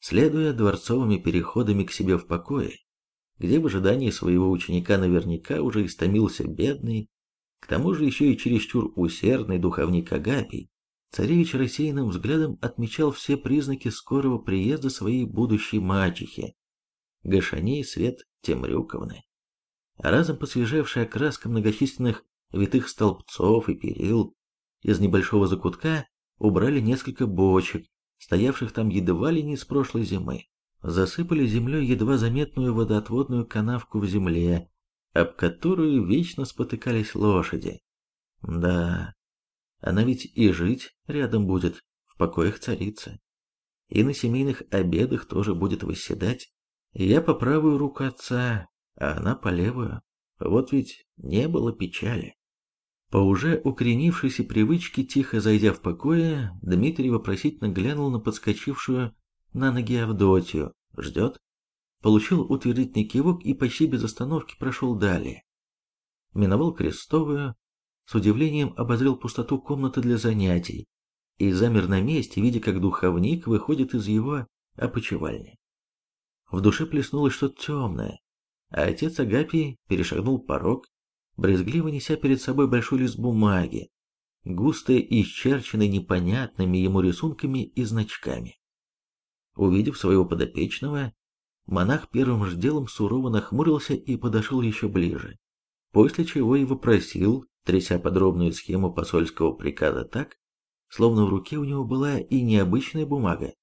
следуя дворцовыми переходами к себе в покое, где в ожидании своего ученика наверняка уже истомился бедный, к тому же еще и чересчур усердный духовник Агапий, царевич рассеянным взглядом отмечал все признаки скорого приезда своей будущей мачехи, Гашани Свет Темрюковны. Разом посвежевшая краска многочисленных витых столбцов и перил, из небольшого закутка убрали несколько бочек, стоявших там едва ли не с прошлой зимы. Засыпали землей едва заметную водоотводную канавку в земле, об которую вечно спотыкались лошади. Да, она ведь и жить рядом будет, в покоях царицы. И на семейных обедах тоже будет восседать. Я по правую руку отца, а она по левую. Вот ведь не было печали. По уже укоренившейся привычке, тихо зайдя в покое, Дмитрий вопросительно глянул на подскочившую на ноги Авдотью. Ждет? Получил утвердительный кивок и почти без остановки прошел далее. Миновал крестовую, с удивлением обозрел пустоту комнаты для занятий и замер на месте, видя, как духовник выходит из его опочивальни. В душе плеснулось что-то темное, а отец Агапий перешагнул порог, брезгливо неся перед собой большой лист бумаги, густо исчерченный непонятными ему рисунками и значками. Увидев своего подопечного, монах первым же делом сурово нахмурился и подошел еще ближе, после чего и вопросил, тряся подробную схему посольского приказа так, словно в руке у него была и необычная бумага,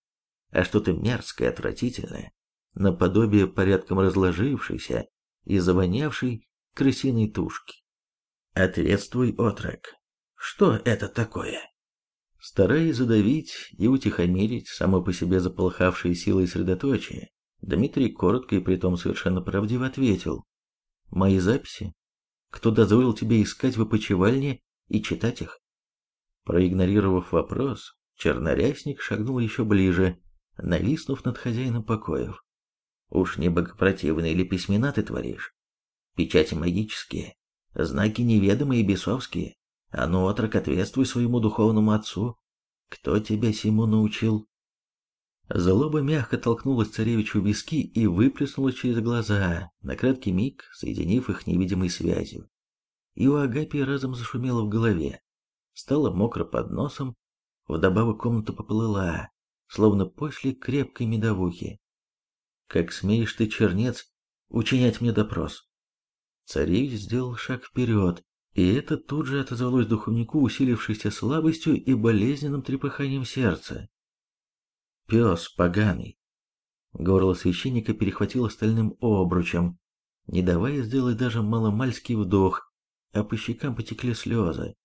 а что-то мерзкое, отвратительное, наподобие порядком разложившейся и завонявшей крысиной тушки. Ответствуй, отрок. Что это такое? Стараясь задавить и утихомирить само по себе заполыхавшие силой средоточие, Дмитрий коротко и притом совершенно правдиво ответил. «Мои записи? Кто дозволил тебе искать в опочивальне и читать их?» Проигнорировав вопрос, чернорясник шагнул еще ближе, нависнув над хозяином покоев. «Уж не богопротивные ли письмена ты творишь? Печати магические, знаки неведомые бесовские. А ну, отрок, ответствуй своему духовному отцу. Кто тебя сему научил? Злоба мягко толкнулась царевичу в виски и выплеснула через глаза, на краткий миг соединив их невидимой связью. И у Агапии разом зашумело в голове. Стало мокро под носом, вдобавок комната поплыла, словно после крепкой медовухи. «Как смеешь ты, чернец, учинять мне допрос?» Царевич сделал шаг вперед, и это тут же отозвалось духовнику усилившейся слабостью и болезненным трепыханием сердца. «Пес поганый!» Горло священника перехватило стальным обручем, не давая сделать даже маломальский вдох, а по щекам потекли слезы.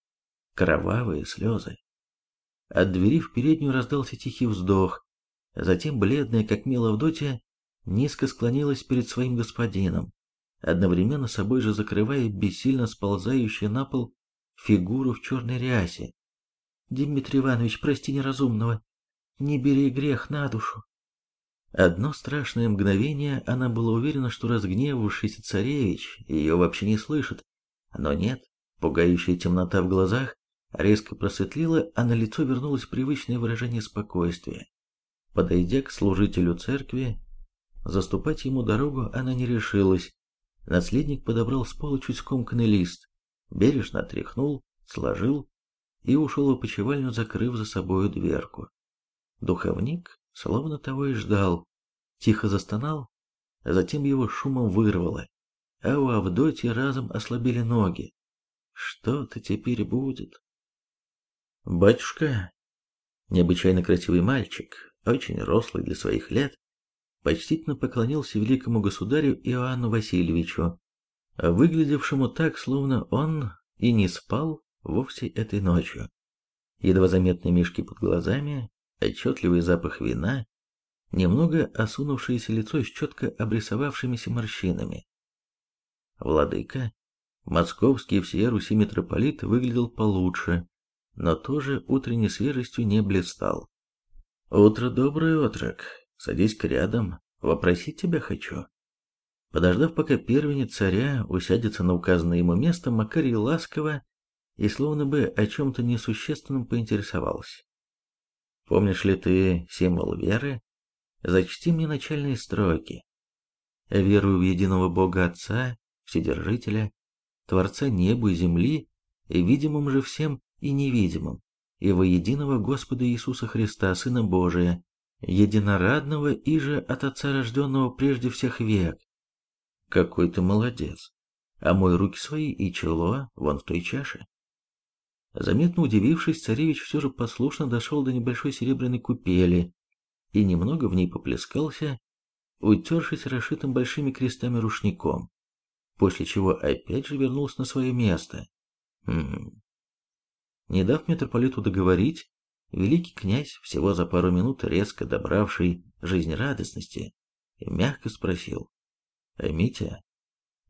Кровавые слезы. От двери в переднюю раздался тихий вздох, затем бледная, как мела Авдотья, низко склонилась перед своим господином, одновременно собой же закрывая бессильно сползающую на пол фигуру в черной рясе. «Дмитрий Иванович, прости неразумного, не бери грех на душу». Одно страшное мгновение она была уверена, что разгневавшийся царевич ее вообще не слышит, но нет, пугающая темнота в глазах резко просветлила, а на лицо вернулось привычное выражение спокойствия. Подойдя к служителю церкви, заступать ему дорогу она не решилась, Наследник подобрал с пола чуть скомканный лист, бережно отряхнул, сложил и ушел в опочивальню, закрыв за собою дверку. Духовник, словно того и ждал, тихо застонал, а затем его шумом вырвало, а у Авдотьи разом ослабели ноги. Что-то теперь будет. Батюшка, необычайно красивый мальчик, очень рослый для своих лет, почтительно поклонился великому государю Иоанну Васильевичу, выглядевшему так, словно он и не спал вовсе этой ночью. Едва заметные мешки под глазами, отчетливый запах вина, немного осунувшееся лицо с четко обрисовавшимися морщинами. Владыка, московский всея Руси митрополит, выглядел получше, но тоже утренней свежестью не блистал. «Утро доброе, отрок!» Садись-ка рядом, вопросить тебя хочу. Подождав, пока первенец царя усядется на указанное ему место, Макарий ласково и словно бы о чем-то несущественном поинтересовался. Помнишь ли ты символ веры? Зачти мне начальные строки. Верую в единого Бога Отца, Вседержителя, Творца неба и земли, и видимым же всем и невидимым, и во единого Господа Иисуса Христа, Сына Божия, единорадного и же от Отца рожденного прежде всех век. Какой ты молодец. А мой руки свои и чело вон в той чаше. Заметно удивившись, царевич все же послушно дошел до небольшой серебряной купели и немного в ней поплескался, утершись расшитым большими крестами рушником, после чего опять же вернулся на свое место. Хм. Не дав митрополиту договорить, великий князь, всего за пару минут резко добравший жизнерадостности, мягко спросил. «А, Митя,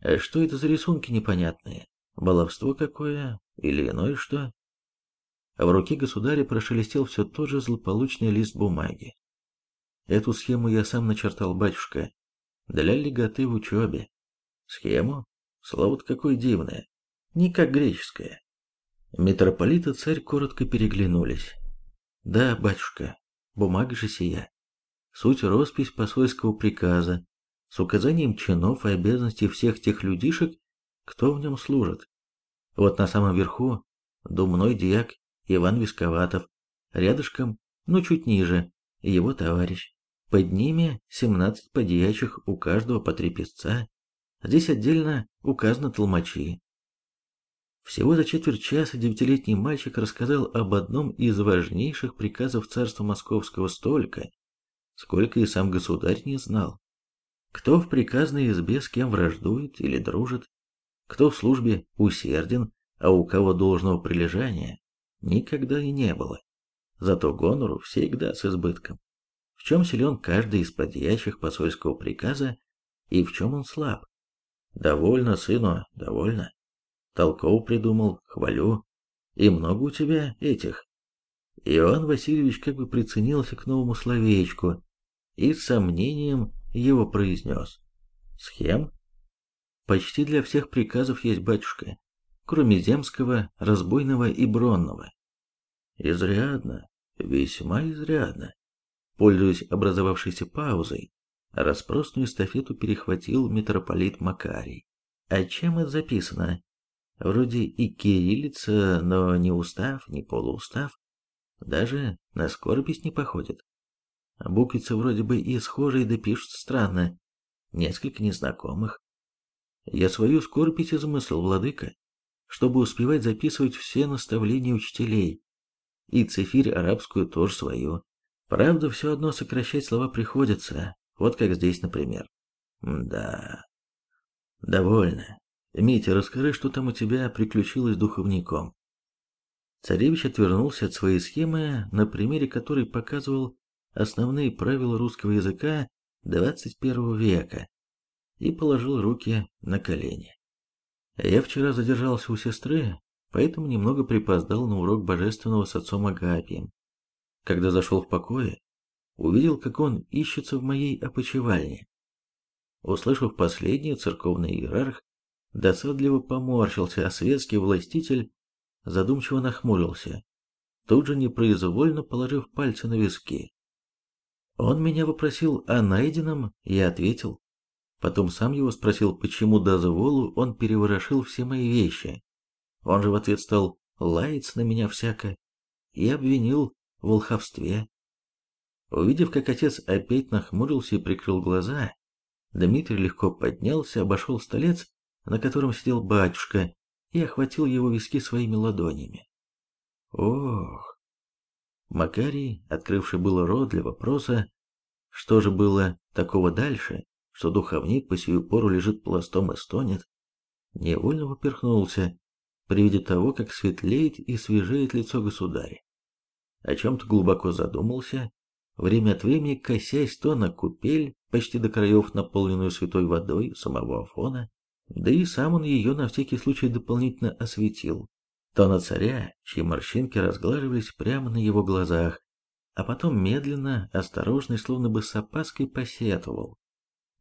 а что это за рисунки непонятные? Баловство какое? Или иное что?» В руке государя прошелестел все тот же злополучный лист бумаги. Эту схему я сам начертал, батюшка, для леготы в учебе. Схему? Слово-то какое дивное. Не как греческое. Митрополит и царь коротко переглянулись. Да, батюшка, бумага же сия. Суть роспись посольского приказа с указанием чинов и обязанностей всех тех людишек, кто в нем служит. Вот на самом верху думной диак Иван Висковатов, рядышком, но чуть ниже, его товарищ. Под ними 17 подьячих, у каждого по три песца. Здесь отдельно указаны толмачи. Всего за четверть часа девятилетний мальчик рассказал об одном из важнейших приказов царства московского столько, сколько и сам государь не знал. Кто в приказной избе с кем враждует или дружит, кто в службе усерден, а у кого должного прилежания никогда и не было. Зато гонору всегда с избытком. В чем силен каждый из подъящих посольского приказа и в чем он слаб. Довольно, сыну, довольно. Толков придумал, хвалю. И много у тебя этих. Иван Васильевич как бы приценился к новому словечку и с сомнением его произнес. Схем? Почти для всех приказов есть батюшка, кроме земского, разбойного и бронного. Изрядно, весьма изрядно. Пользуясь образовавшейся паузой, распростную эстафету перехватил митрополит Макарий. А чем это записано? Вроде и кириллица, но ни устав, ни полуустав. Даже на скоропись не походит. Буквицы вроде бы и схожие, да пишут странно. Несколько незнакомых. Я свою скоропись измыслил, владыка чтобы успевать записывать все наставления учителей. И цифирь арабскую тоже свою. Правда, все одно сокращать слова приходится, вот как здесь, например. Да. Довольно. Митя, расскажи, что там у тебя приключилось духовником. Царевич отвернулся от своей схемы, на примере которой показывал основные правила русского языка 21 века, и положил руки на колени. Я вчера задержался у сестры, поэтому немного припоздал на урок божественного с отцом Агапием. Когда зашел в покое, увидел, как он ищется в моей опочивальне. Услышав последнее, церковный иерарх досадливо поморщился, а светский властитель задумчиво нахмурился, тут же непроизвольно положив пальцы на виски. Он меня вопросил о найденном, я ответил. Потом сам его спросил, почему дозволу он переворошил все мои вещи. Он же в ответ стал лаять на меня всяко и обвинил в волховстве. Увидев, как отец опять нахмурился и прикрыл глаза, Дмитрий легко поднялся, обошел столец, на котором сидел батюшка, и охватил его виски своими ладонями. Ох! Макарий, открывший было рот для вопроса, что же было такого дальше, что духовник по сию пору лежит пластом и стонет, невольно поперхнулся при виде того, как светлеет и свежеет лицо государя. О чем-то глубоко задумался, время от времени косясь то на купель, почти до краев наполненную святой водой самого Афона, да и сам он ее на всякий случай дополнительно осветил, то на царя, чьи морщинки разглаживались прямо на его глазах, а потом медленно, осторожно и словно бы с опаской посетовал.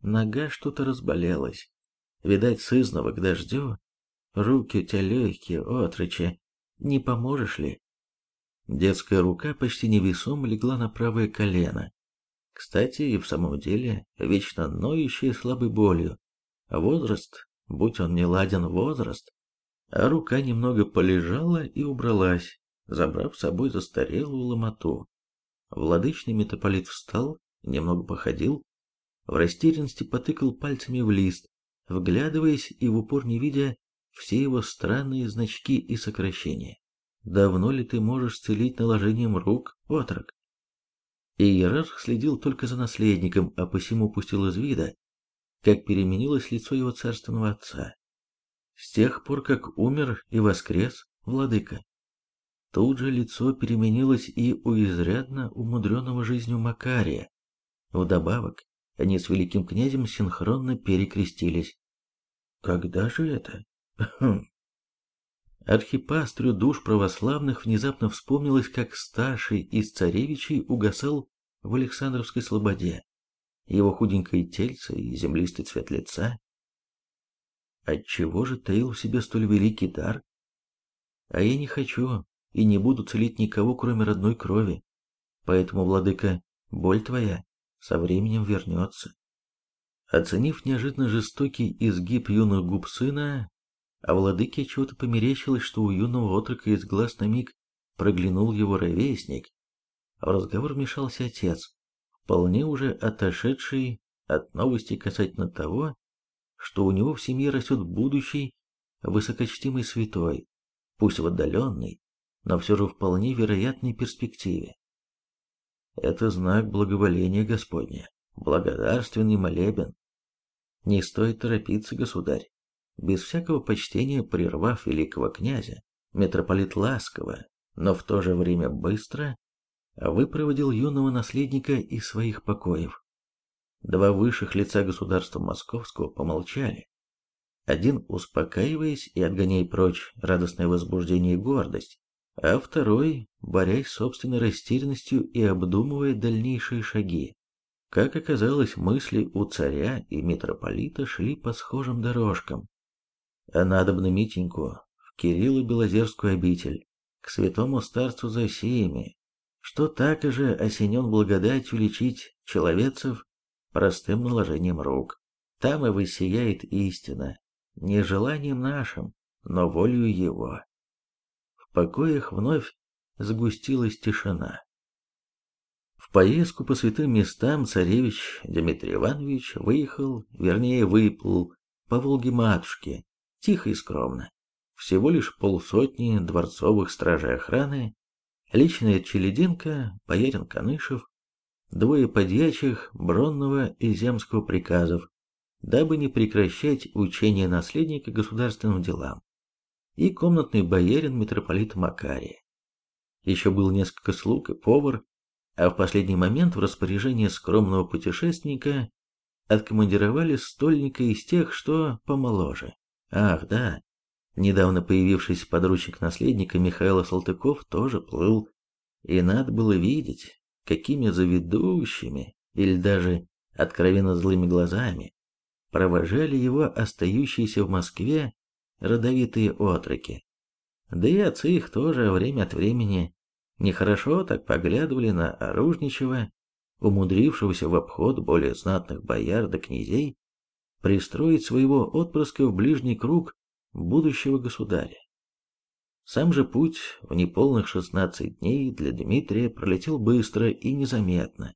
Нога что-то разболелась. Видать, сызного к дождю. Руки у тебя легкие, отрычи. Не поможешь ли? Детская рука почти невесомо легла на правое колено. Кстати, и в самом деле, вечно ноющий слабой болью. Возраст, будь он не ладен возраст. А рука немного полежала и убралась, забрав с собой застарелую ломоту. Владычный митрополит встал, немного походил, в растерянности потыкал пальцами в лист, вглядываясь и в упор не видя все его странные значки и сокращения. «Давно ли ты можешь целить наложением рук, отрок?» Иерарх следил только за наследником, а посему упустил из вида, как переменилось лицо его царственного отца. С тех пор, как умер и воскрес владыка. Тут же лицо переменилось и у изрядно умудренного жизнью Макария. Вдобавок, они с великим князем синхронно перекрестились. Когда же это? Хм. Архипастрю душ православных внезапно вспомнилось, как старший из царевичей угасал в Александровской слободе. Его худенькое тельце и землистый цвет лица. Отчего же таил в себе столь великий дар? А я не хочу и не буду целить никого, кроме родной крови. Поэтому, владыка, боль твоя со временем вернется. Оценив неожиданно жестокий изгиб юных губ сына, а владыке чего-то померещилось, что у юного отрока из глаз на миг проглянул его ровесник. В разговор вмешался отец, вполне уже отошедший от новости касательно того, что у него в семье растет будущий высокочтимый святой, пусть в отдаленной, но все же вполне вероятной перспективе. Это знак благоволения Господня, благодарственный молебен, не стоит торопиться, государь. Без всякого почтения прервав великого князя, митрополит ласково, но в то же время быстро, выпроводил юного наследника из своих покоев. Два высших лица государства московского помолчали. Один успокаиваясь и отгоняя прочь радостное возбуждение и гордость, а второй, борясь с собственной растерянностью и обдумывая дальнейшие шаги. Как оказалось, мысли у царя и митрополита шли по схожим дорожкам. А надобно Митеньку в Кириллу Белозерскую обитель, к святому старцу Засеями, что так же осенен благодатью лечить человецев простым наложением рук. Там и высияет истина, не желанием нашим, но волею его. В покоях вновь сгустилась тишина. В поездку по святым местам царевич Дмитрий Иванович выехал, вернее выплыл, по Волге-матушке, тихо и скромно. Всего лишь полсотни дворцовых стражей охраны, личная челединка, боярин Канышев, двое подьячих Бронного и Земского приказов, дабы не прекращать учение наследника государственным делам, и комнатный боярин митрополита Макария. Еще было несколько слуг и повар, а в последний момент в распоряжение скромного путешественника откомандировали стольника из тех, что помоложе. Ах, да, недавно появившийся подручник наследника Михаила Салтыков тоже плыл, и надо было видеть, какими заведущими или даже откровенно злыми глазами провожали его остающиеся в Москве родовитые отроки. Да и отцы их тоже время от времени Нехорошо так поглядывали на оружничего, умудрившегося в обход более знатных бояр да князей, пристроить своего отпрыска в ближний круг будущего государя. Сам же путь в неполных 16 дней для Дмитрия пролетел быстро и незаметно.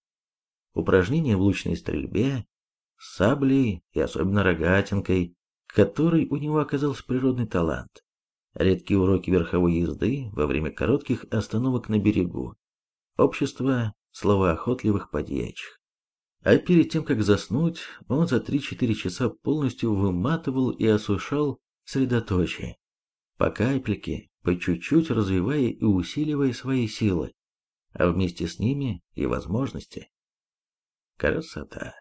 Упражнения в лучной стрельбе, саблей и особенно рогатинкой, которой у него оказался природный талант, редкие уроки верховой езды во время коротких остановок на берегу, общество словоохотливых подьячих. А перед тем, как заснуть, он за 3-4 часа полностью выматывал и осушал средоточие, по капельке, по чуть-чуть развивая и усиливая свои силы, а вместе с ними и возможности. Красота.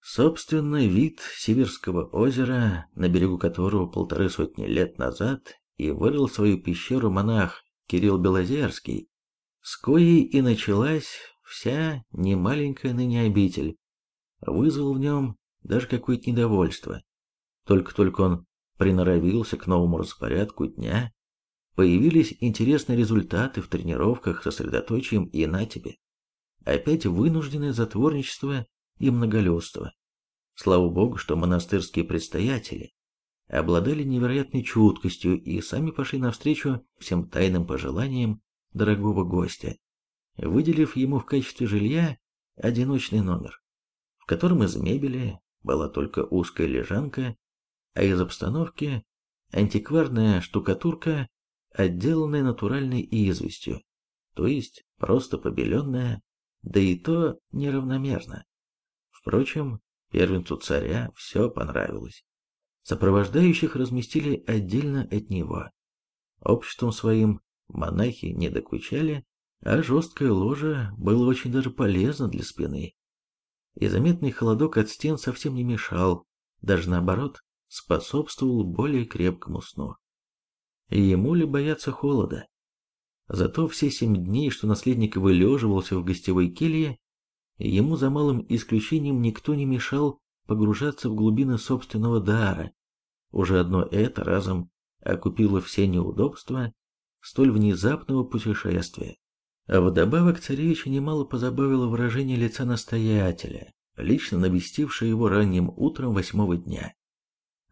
Собственно, вид Северского озера, на берегу которого полторы сотни лет назад и вырыл свою пещеру монах Кирилл Белозерский, с коей и началась вся немаленькая ныне обитель, вызвал в нем даже какое-то недовольство. Только-только он приноровился к новому распорядку дня, появились интересные результаты в тренировках сосредоточием и на тебе. опять вынужденное затворничество и многолюдство. Слава богу, что монастырские предстоятели обладали невероятной чуткостью и сами пошли навстречу всем тайным пожеланиям дорогого гостя, выделив ему в качестве жилья одиночный номер, в котором из мебели была только узкая лежанка, а из обстановки антикварная штукатурка, отделанная натуральной известью, то есть просто побеленная, да и то неравномерно. Впрочем, первенцу царя все понравилось. Сопровождающих разместили отдельно от него. Обществом своим монахи не докучали, а жесткое ложе было очень даже полезно для спины. И заметный холодок от стен совсем не мешал, даже наоборот, способствовал более крепкому сну. ему ли бояться холода? Зато все семь дней, что наследник вылеживался в гостевой келье, ему за малым исключением никто не мешал погружаться в глубины собственного дара. Уже одно это разом окупило все неудобства столь внезапного путешествия. А вдобавок царевича немало позабавило выражение лица настоятеля, лично навестившего его ранним утром восьмого дня,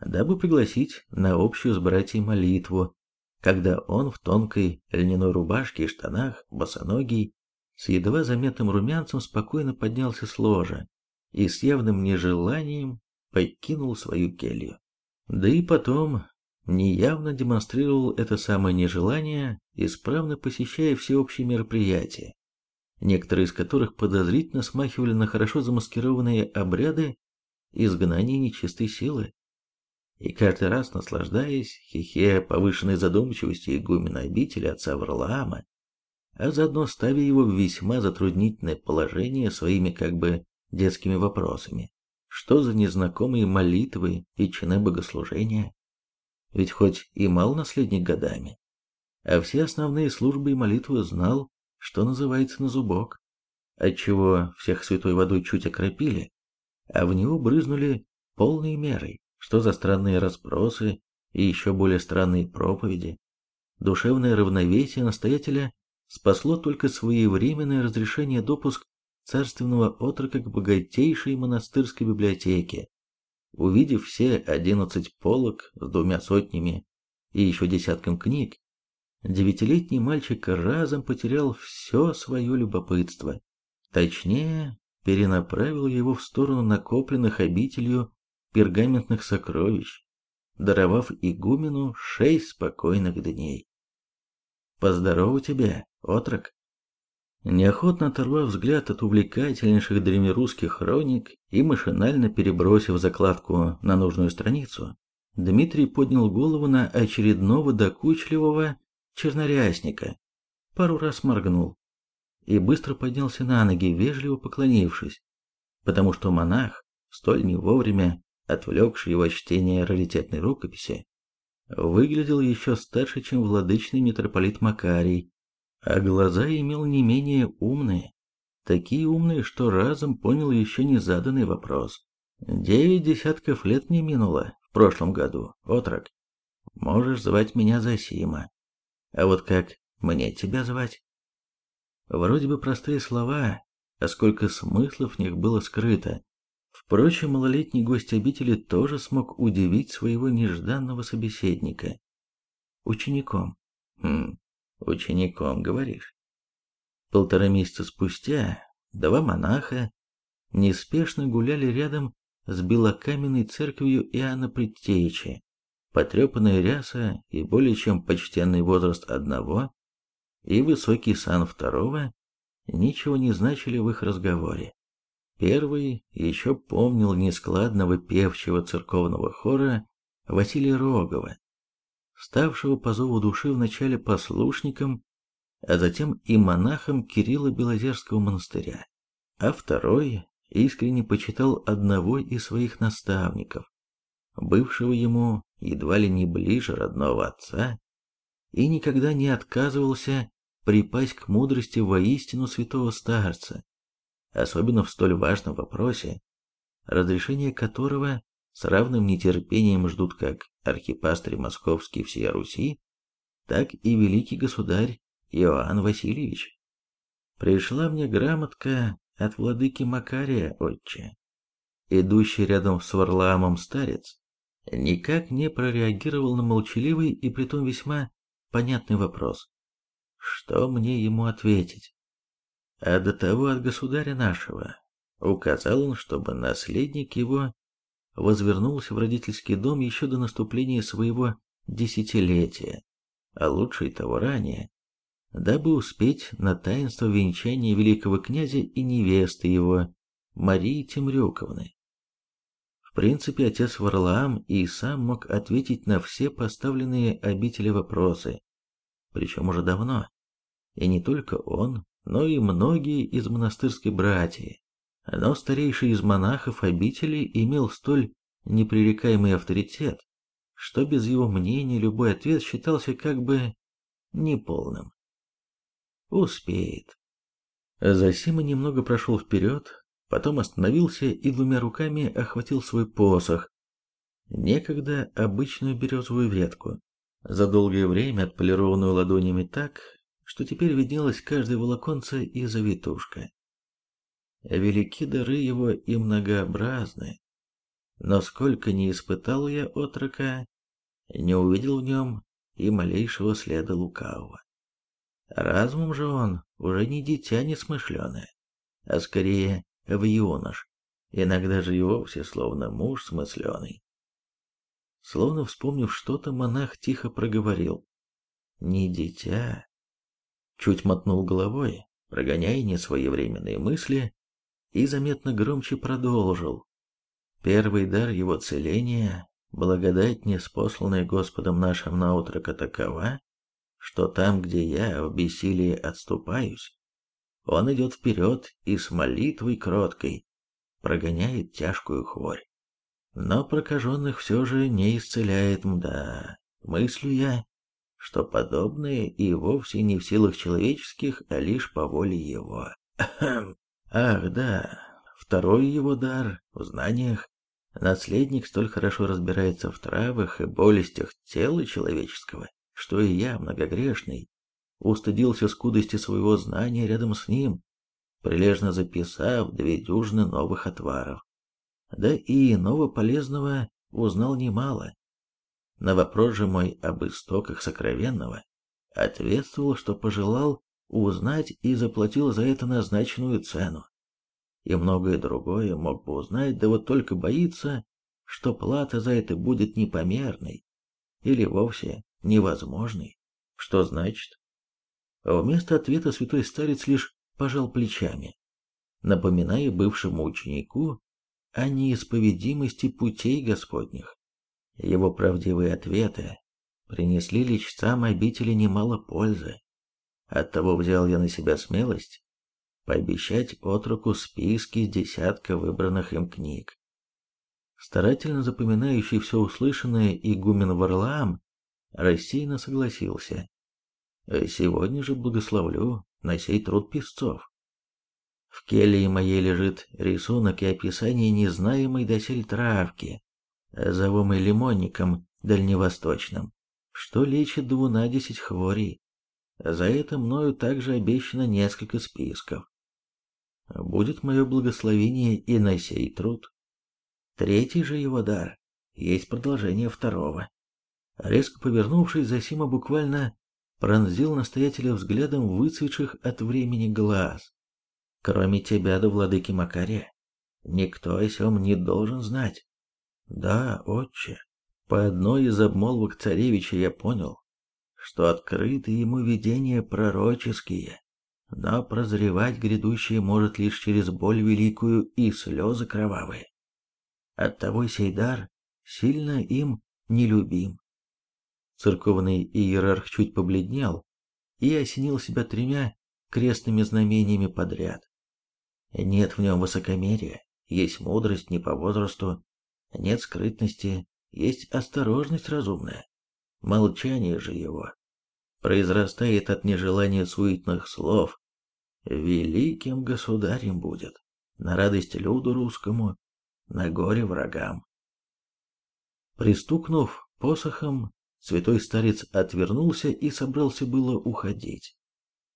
дабы пригласить на общую с братьей молитву, когда он в тонкой льняной рубашке и штанах, босоногий, с едва заметным румянцем спокойно поднялся с ложа и с явным нежеланием покинул свою келью. Да и потом неявно демонстрировал это самое нежелание, исправно посещая всеобщие мероприятия, некоторые из которых подозрительно смахивали на хорошо замаскированные обряды изгнания нечистой силы. И каждый раз наслаждаясь хихе повышенной задумчивости игумена обители отца Варлаама, а заодно ставя его в весьма затруднительное положение своими как бы детскими вопросами. Что за незнакомые молитвы и чины богослужения? Ведь хоть и мал наследник годами, а все основные службы и молитвы знал, что называется на зубок, отчего всех святой водой чуть окропили, а в него брызнули полной мерой, что за странные расспросы и еще более странные проповеди. Душевное равновесие настоятеля спасло только своевременное разрешение допуск царственного отрока к богатейшей монастырской библиотеке, Увидев все одиннадцать полок с двумя сотнями и еще десятком книг, девятилетний мальчик разом потерял все свое любопытство. Точнее, перенаправил его в сторону накопленных обителью пергаментных сокровищ, даровав игумену шесть спокойных дней. «Поздорово тебе, отрок!» Неохотно оторвав взгляд от увлекательнейших древнерусских хроник и машинально перебросив закладку на нужную страницу, Дмитрий поднял голову на очередного докучливого чернорясника, пару раз моргнул и быстро поднялся на ноги, вежливо поклонившись, потому что монах, столь не вовремя отвлекший его от чтения раритетной рукописи, выглядел еще старше, чем владычный митрополит Макарий, а глаза имел не менее умные, такие умные, что разом понял еще не заданный вопрос. Девять десятков лет не минуло в прошлом году, отрок. Можешь звать меня Засима. А вот как мне тебя звать? Вроде бы простые слова, а сколько смыслов в них было скрыто. Впрочем, малолетний гость обители тоже смог удивить своего нежданного собеседника. Учеником. Хм, Учеником, говоришь? Полтора месяца спустя два монаха неспешно гуляли рядом с белокаменной церковью Иоанна Предтечи. Потрепанная ряса и более чем почтенный возраст одного и высокий сан второго ничего не значили в их разговоре. Первый еще помнил нескладного певчего церковного хора Василия Рогова, ставшего по зову души вначале послушником, а затем и монахом Кирилла Белозерского монастыря, а второй искренне почитал одного из своих наставников, бывшего ему едва ли не ближе родного отца, и никогда не отказывался припасть к мудрости воистину святого старца, особенно в столь важном вопросе, разрешение которого с равным нетерпением ждут как архипастырь московский всея Руси, так и великий государь Иоанн Васильевич. Пришла мне грамотка от владыки Макария, отче. Идущий рядом с Варламом старец никак не прореагировал на молчаливый и притом весьма понятный вопрос. Что мне ему ответить? А до того от государя нашего указал он, чтобы наследник его возвернулся в родительский дом еще до наступления своего десятилетия, а лучше и того ранее, дабы успеть на таинство венчания великого князя и невесты его, Марии Темрюковны. В принципе, отец Варлаам и сам мог ответить на все поставленные обители вопросы, причем уже давно. И не только он, но и многие из монастырской братьи. Но старейший из монахов обители имел столь непререкаемый авторитет, что без его мнения любой ответ считался как бы неполным. Успеет. Засима немного прошел вперед, потом остановился и двумя руками охватил свой посох, некогда обычную березовую ветку, за долгое время отполированную ладонями так, что теперь виднелось каждое волоконце и завитушка. Велики дары его и многообразны, но сколько не испытал я отрока, не увидел в нем и малейшего следа лукавого. Разумом же он уже не дитя несмышленое, а скорее в юнош, иногда же и вовсе словно муж смысленый. Словно вспомнив что-то, монах тихо проговорил. «Не дитя». Чуть мотнул головой, прогоняя несвоевременные мысли, и заметно громче продолжил. Первый дар его целения, благодать неспосланная Господом нашим на утрока такова, что там, где я в бессилии отступаюсь, он идет вперед и с молитвой кроткой прогоняет тяжкую хворь. Но прокаженных все же не исцеляет мда. Мыслю я, что подобное и вовсе не в силах человеческих, а лишь по воле его. Ах, да, второй его дар в знаниях. Наследник столь хорошо разбирается в травах и болестях тела человеческого, что и я, многогрешный, устыдился скудости своего знания рядом с ним, прилежно записав две дюжины новых отваров. Да и иного полезного узнал немало. На вопрос же мой об истоках сокровенного ответствовал, что пожелал узнать и заплатил за это назначенную цену. И многое другое мог бы узнать, да вот только боится, что плата за это будет непомерной или вовсе невозможной. Что значит? Вместо ответа святой старец лишь пожал плечами, напоминая бывшему ученику о неисповедимости путей Господних. Его правдивые ответы принесли личцам обители немало пользы. Оттого взял я на себя смелость пообещать отроку списки десятка выбранных им книг. Старательно запоминающий все услышанное игумен Варлаам рассеянно согласился. Сегодня же благословлю на сей труд песцов. В келье моей лежит рисунок и описание незнаемой досель травки, зовомой лимонником дальневосточным, что лечит двунадесять хворей. За это мною также обещано несколько списков. Будет мое благословение и на сей труд. Третий же его дар есть продолжение второго. Резко повернувшись, Засима буквально пронзил настоятеля взглядом выцветших от времени глаз. Кроме тебя да владыки Макария, никто о сем не должен знать. Да, отче, по одной из обмолвок царевича я понял, что открыты ему видения пророческие, но прозревать грядущее может лишь через боль великую и слезы кровавые. Оттого сей дар сильно им нелюбим. Церковный иерарх чуть побледнел и осенил себя тремя крестными знамениями подряд. Нет в нем высокомерия, есть мудрость не по возрасту, нет скрытности, есть осторожность разумная. Молчание же его произрастает от нежелания суетных слов. Великим государем будет, на радость люду русскому, на горе врагам. Пристукнув посохом, святой старец отвернулся и собрался было уходить.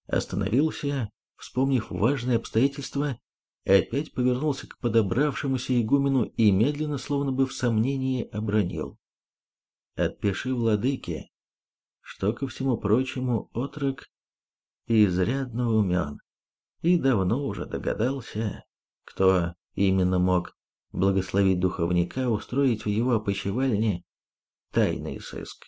Остановился, вспомнив важные обстоятельства, опять повернулся к подобравшемуся игумену и медленно, словно бы в сомнении, обронил. «Отпиши владыке, что, ко всему прочему, отрок изрядно умен и давно уже догадался, кто именно мог благословить духовника устроить в его опочивальне тайный сыск.